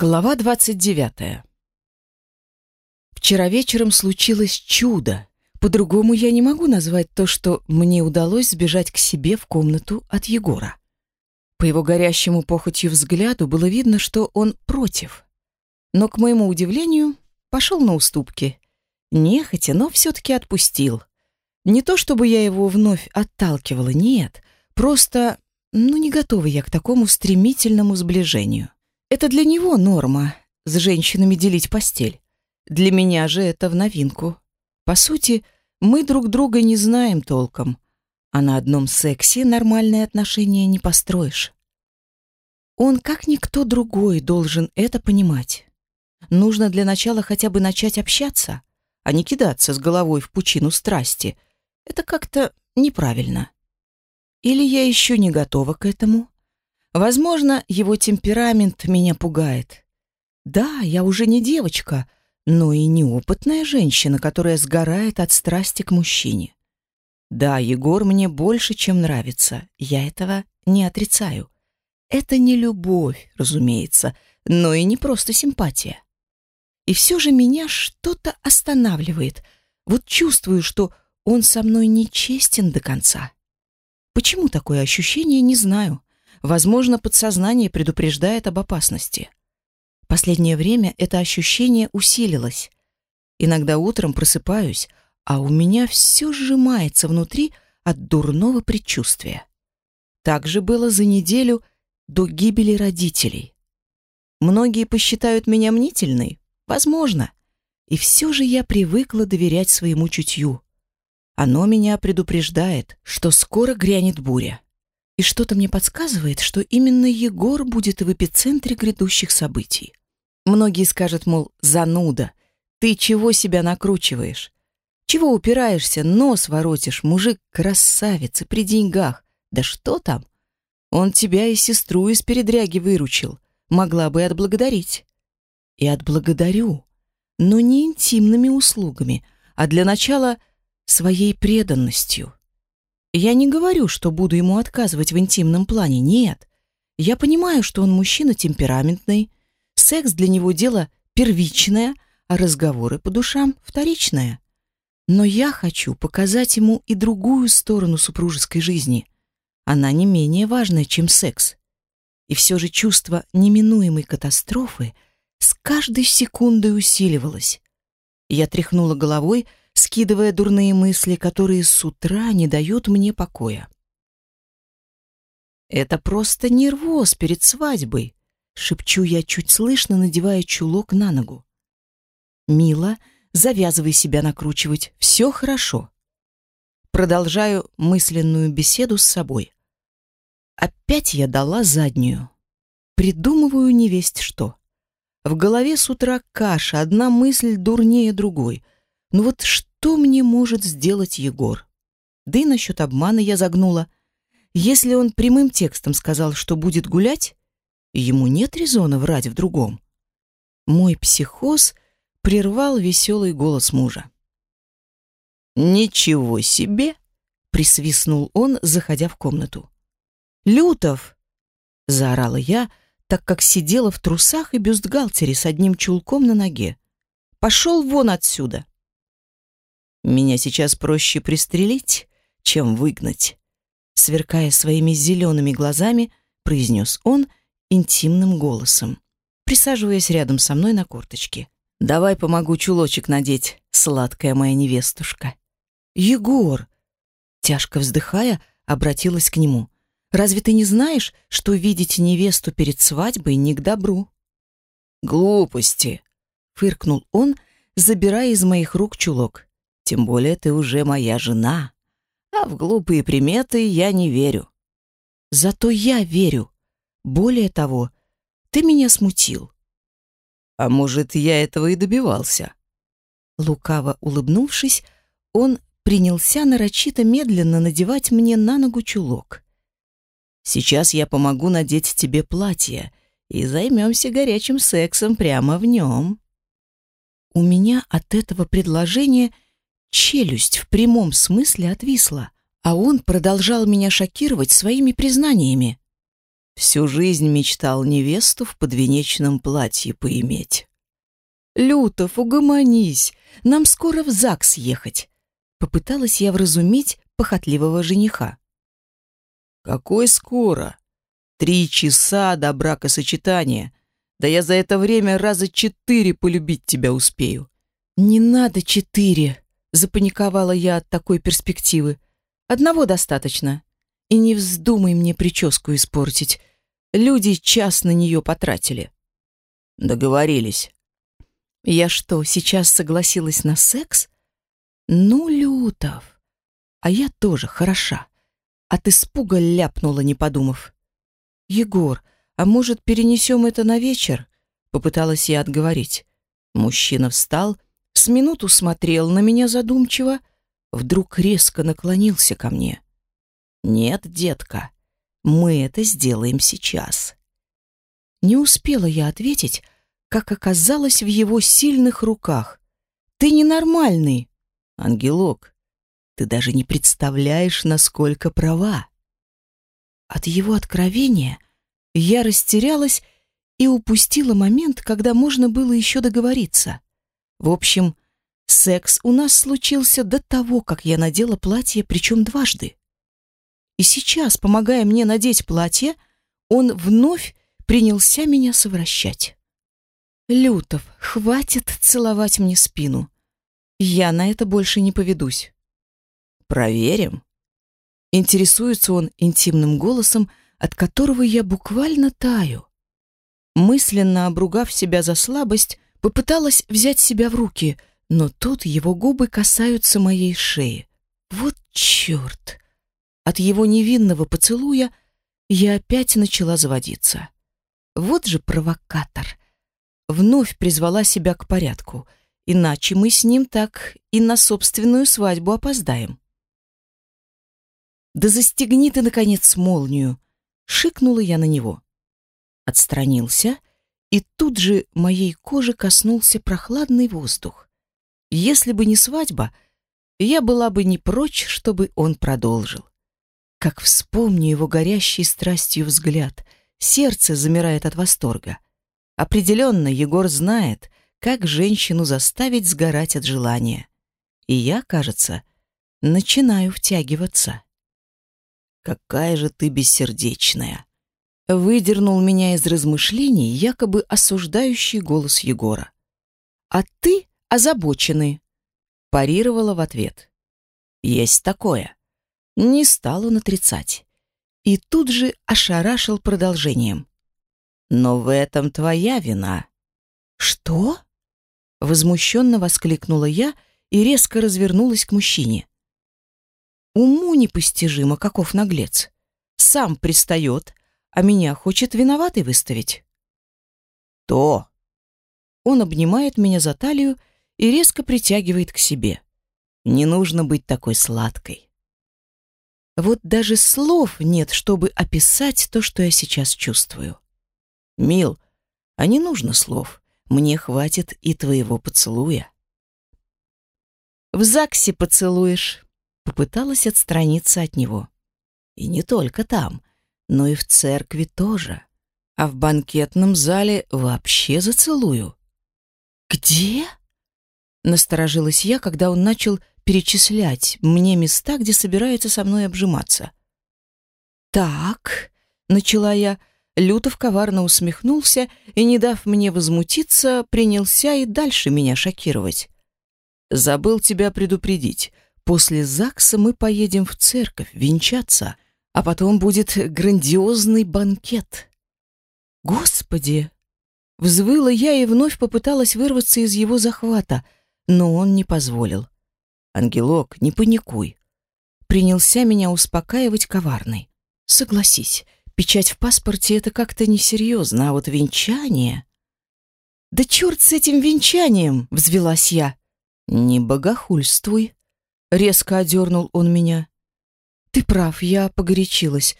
Глава 29. Вчера вечером случилось чудо. По-другому я не могу назвать то, что мне удалось сбежать к себе в комнату от Егора. По его горящему похотью взгляду было видно, что он против. Но, к моему удивлению, пошел на уступки. Нехотя, но все-таки отпустил. Не то чтобы я его вновь отталкивала, нет. Просто, ну, не готова я к такому стремительному сближению. Это для него норма — с женщинами делить постель. Для меня же это в новинку. По сути, мы друг друга не знаем толком, а на одном сексе нормальные отношения не построишь. Он, как никто другой, должен это понимать. Нужно для начала хотя бы начать общаться, а не кидаться с головой в пучину страсти. Это как-то неправильно. Или я еще не готова к этому? Возможно, его темперамент меня пугает. Да, я уже не девочка, но и неопытная женщина, которая сгорает от страсти к мужчине. Да, Егор мне больше, чем нравится. Я этого не отрицаю. Это не любовь, разумеется, но и не просто симпатия. И все же меня что-то останавливает. Вот чувствую, что он со мной нечестен до конца. Почему такое ощущение, не знаю. Возможно, подсознание предупреждает об опасности. Последнее время это ощущение усилилось. Иногда утром просыпаюсь, а у меня все сжимается внутри от дурного предчувствия. Так же было за неделю до гибели родителей. Многие посчитают меня мнительной, возможно, и все же я привыкла доверять своему чутью. Оно меня предупреждает, что скоро грянет буря. И что-то мне подсказывает, что именно Егор будет в эпицентре грядущих событий. Многие скажут, мол, зануда, ты чего себя накручиваешь? Чего упираешься, нос воротишь, мужик красавец и при деньгах. Да что там? Он тебя и сестру из передряги выручил. Могла бы и отблагодарить. И отблагодарю. Но не интимными услугами, а для начала своей преданностью. Я не говорю, что буду ему отказывать в интимном плане, нет. Я понимаю, что он мужчина темпераментный, секс для него дело первичное, а разговоры по душам вторичное. Но я хочу показать ему и другую сторону супружеской жизни. Она не менее важная, чем секс. И все же чувство неминуемой катастрофы с каждой секундой усиливалось. Я тряхнула головой, скидывая дурные мысли, которые с утра не дают мне покоя. «Это просто нервоз перед свадьбой», — шепчу я чуть слышно, надевая чулок на ногу. «Мила, завязывай себя накручивать, все хорошо». Продолжаю мысленную беседу с собой. Опять я дала заднюю. Придумываю невесть что. В голове с утра каша, одна мысль дурнее другой. Ну вот что мне может сделать Егор? Да и насчет обмана я загнула. Если он прямым текстом сказал, что будет гулять, ему нет резона врать в другом. Мой психоз прервал веселый голос мужа. «Ничего себе!» — присвистнул он, заходя в комнату. «Лютов!» — заорала я, так как сидела в трусах и бюстгальтере с одним чулком на ноге. «Пошел вон отсюда!» Меня сейчас проще пристрелить, чем выгнать, сверкая своими зелеными глазами, произнес он интимным голосом, присаживаясь рядом со мной на корточке. Давай помогу чулочек надеть, сладкая моя невестушка. Егор, тяжко вздыхая, обратилась к нему. Разве ты не знаешь, что видеть невесту перед свадьбой не к добру? Глупости, фыркнул он, забирая из моих рук чулок. Тем более ты уже моя жена. А в глупые приметы я не верю. Зато я верю. Более того, ты меня смутил. А может, я этого и добивался? Лукаво улыбнувшись, он принялся нарочито медленно надевать мне на ногу чулок. Сейчас я помогу надеть тебе платье и займемся горячим сексом прямо в нем. У меня от этого предложения Челюсть в прямом смысле отвисла, а он продолжал меня шокировать своими признаниями. Всю жизнь мечтал невесту в подвенечном платье поиметь. «Лютов, угомонись, нам скоро в ЗАГС ехать», — попыталась я вразумить похотливого жениха. «Какой скоро? Три часа до бракосочетания. Да я за это время раза четыре полюбить тебя успею». «Не надо четыре», — запаниковала я от такой перспективы. «Одного достаточно. И не вздумай мне прическу испортить. Люди час на нее потратили. Договорились. Я что, сейчас согласилась на секс? Ну, Лютов. А я тоже хороша. От испуга ляпнула, не подумав. Егор, а может, перенесем это на вечер? Попыталась я отговорить. Мужчина встал, с минуту смотрел на меня задумчиво, вдруг резко наклонился ко мне. «Нет, детка, мы это сделаем сейчас. Не успела я ответить, как оказалось в его сильных руках. Ты ненормальный, ангелок. Ты даже не представляешь, насколько права. От его откровения я растерялась и упустила момент, когда можно было еще договориться. В общем, секс у нас случился до того, как я надела платье, причем дважды. И сейчас, помогая мне надеть платье, он вновь принялся меня совращать. Лютов, хватит целовать мне спину. Я на это больше не поведусь. Проверим. Интересуется он интимным голосом, от которого я буквально таю. Мысленно обругав себя за слабость, попыталась взять себя в руки, но тут его губы касаются моей шеи. Вот черт! От его невинного поцелуя я опять начала заводиться. Вот же провокатор. Вновь призвала себя к порядку, иначе мы с ним так и на собственную свадьбу опоздаем. «Да застегни ты, наконец, молнию!» — шикнула я на него. Отстранился, и тут же моей кожи коснулся прохладный воздух. Если бы не свадьба, я была бы не прочь, чтобы он продолжил. Как вспомню его горящий страстью взгляд, сердце замирает от восторга. Определенно, Егор знает, как женщину заставить сгорать от желания. И я, кажется, начинаю втягиваться. «Какая же ты бессердечная!» Выдернул меня из размышлений якобы осуждающий голос Егора. «А ты озабоченный!» Парировала в ответ. «Есть такое!» Не стал он отрицать. И тут же ошарашил продолжением. «Но в этом твоя вина». «Что?» Возмущенно воскликнула я и резко развернулась к мужчине. Уму непостижимо, каков наглец. Сам пристает, а меня хочет виноватой выставить. «То!» Он обнимает меня за талию и резко притягивает к себе. Не нужно быть такой сладкой. Вот даже слов нет, чтобы описать то, что я сейчас чувствую. Мил, а не нужно слов. Мне хватит и твоего поцелуя. В ЗАГСе поцелуешь. Попыталась отстраниться от него. И не только там, но и в церкви тоже. А в банкетном зале вообще зацелую. Где? Насторожилась я, когда он начал перечислять мне места, где собирается со мной обжиматься. «Так», — начала я, Лютов коварно усмехнулся и, не дав мне возмутиться, принялся и дальше меня шокировать. «Забыл тебя предупредить. После ЗАГСа мы поедем в церковь венчаться, а потом будет грандиозный банкет». «Господи!» Взвыла я и вновь попыталась вырваться из его захвата, но он не позволил. «Ангелок, не паникуй». Принялся меня успокаивать коварный. «Согласись, печать в паспорте — это как-то несерьезно, а вот венчание...» «Да черт с этим венчанием!» — взвелась я. «Не богохульствуй!» — резко одернул он меня. «Ты прав, я погорячилась.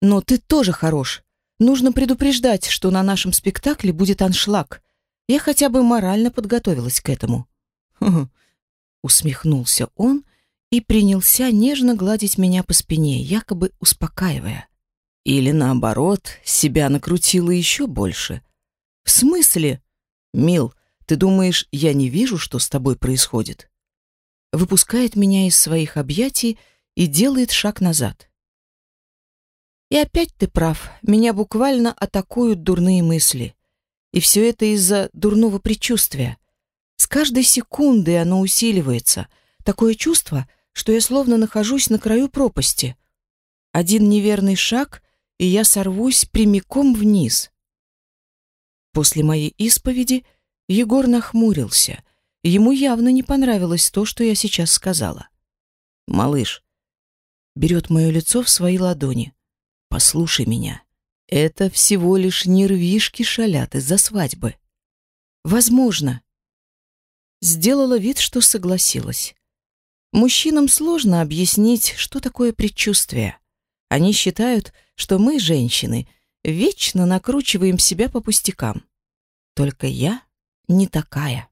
Но ты тоже хорош. Нужно предупреждать, что на нашем спектакле будет аншлаг. Я хотя бы морально подготовилась к этому». Усмехнулся он и принялся нежно гладить меня по спине, якобы успокаивая. Или наоборот, себя накрутила еще больше. В смысле? Мил, ты думаешь, я не вижу, что с тобой происходит? Выпускает меня из своих объятий и делает шаг назад. И опять ты прав, меня буквально атакуют дурные мысли. И все это из-за дурного предчувствия. С каждой секундой оно усиливается. Такое чувство, что я словно нахожусь на краю пропасти. Один неверный шаг, и я сорвусь прямиком вниз. После моей исповеди Егор нахмурился. Ему явно не понравилось то, что я сейчас сказала. «Малыш», берет мое лицо в свои ладони. «Послушай меня. Это всего лишь нервишки шалят из-за свадьбы». «Возможно», сделала вид, что согласилась. Мужчинам сложно объяснить, что такое предчувствие. Они считают, что мы, женщины, вечно накручиваем себя по пустякам. Только я не такая.